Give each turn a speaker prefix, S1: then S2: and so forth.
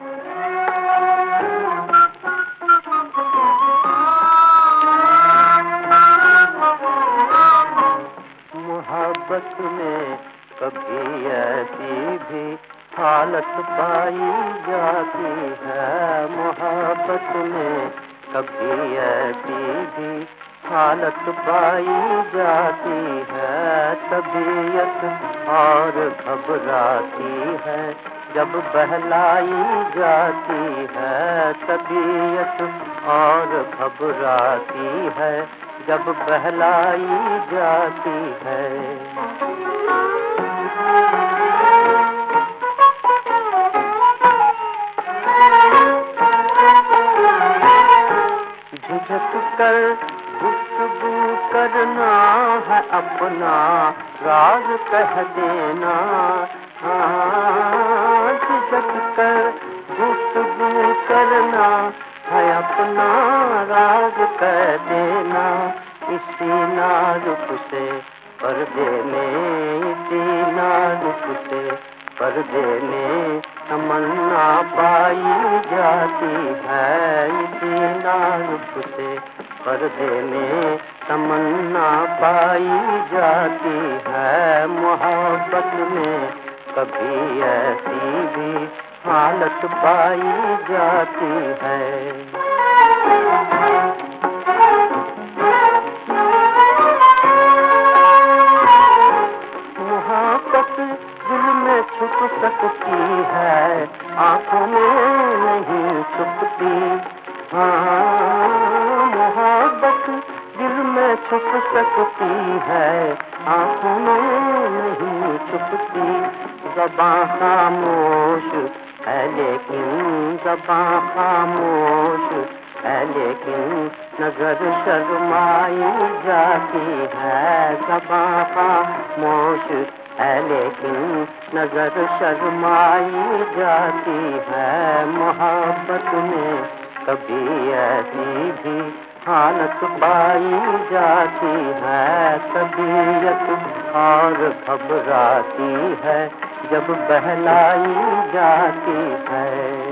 S1: मोहब्बत में कभी ऐसी भी हालत पाई जाती है। मोहब्बत में कभी ऐसी भी हालत पाई जाती है। तबीयत और घबराती है। जब बहलाई जाती है तबीयत और घबराती है, जब बहलाई जाती है। झुझक कर गुफ्तगू करना है अपना, राज कह देना। हाँ। है अपना राज कह देना। इसी नाजुक से पर्दे में, इसी नाजुक से पर्दे में तमन्ना पाई जाती है। इसी नाजुक से पर्दे में तमन्ना पाई जाती है। मोहब्बत में कभी ऐसी भी हालत पाई जाती है। सकती है, आँखों में नहीं छुपती। हाँ मोहब्बत दिल में छुप सकती है, आँखों में नहीं छुपती जबा खामोश, है लेकिन जबा खामोश, है लेकिन नज़र शर्माई जाती है जबा खामोश, है लेकिन नज़र शर्माई जाती है मोहब्बत में कभी ऐसी भी हालत पाई जाती है तबीयत और घबराती है जब बहलाई जाती है।